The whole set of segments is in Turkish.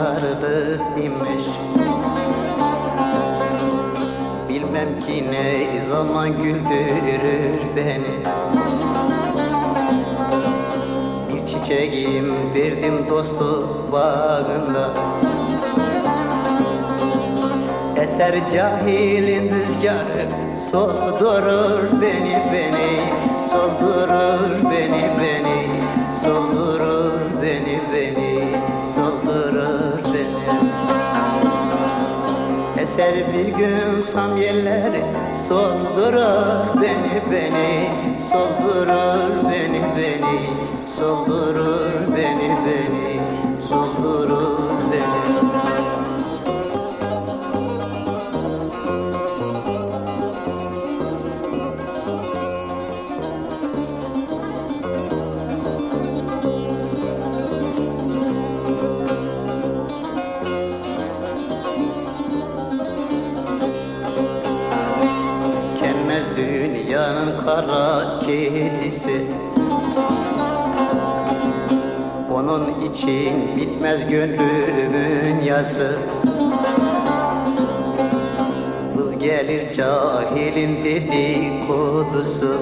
Mezardı imiş. Bilmem ki ne zaman güldürür beni. Bir çiçeğim verdim dostu bağında. Eser cahilin rüzgarı Soldurur beni beni. Soldurur beni beni. Soldurur Eser bir gün samyelleri Soldurur beni beni. Soldurur beni beni. Soldurur beni beni dünyanın kara kedisi. Onun için bitmez gönlümün yası. Vız gelir cahilin dedikodusu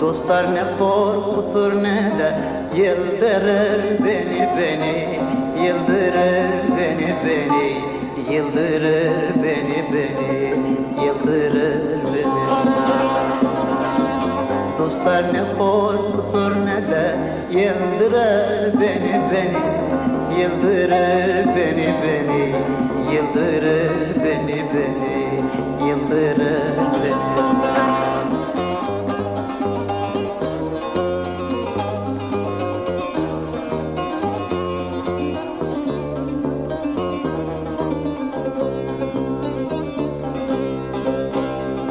Dostlar ne korkutur ne de Yıldırır beni beni. Yıldırır beni beni. Yıldırır beni beni. Yıldırır beni. Dostlar ne korkutur ne de Yıldırır beni beni. Yıldırır beni beni. Yıldırır beni beni. Yıldırır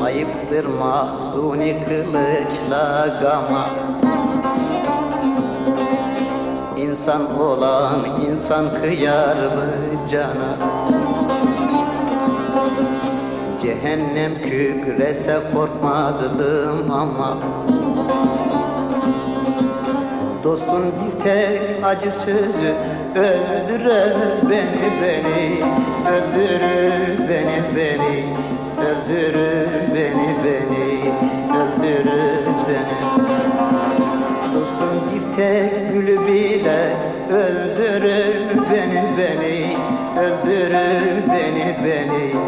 Ayıptır mahzuni kılıçla gama. İnsan olan insan kıyar mı cana? Cehennem kükrese korkmazdım ama. Dostun bir tek acı sözü öldürür beni beni Öldürür beni beni Öldürür beni beni Öldürür beni. Dostun bir tek gülü bile öldürür beni beni. Öldürür beni beni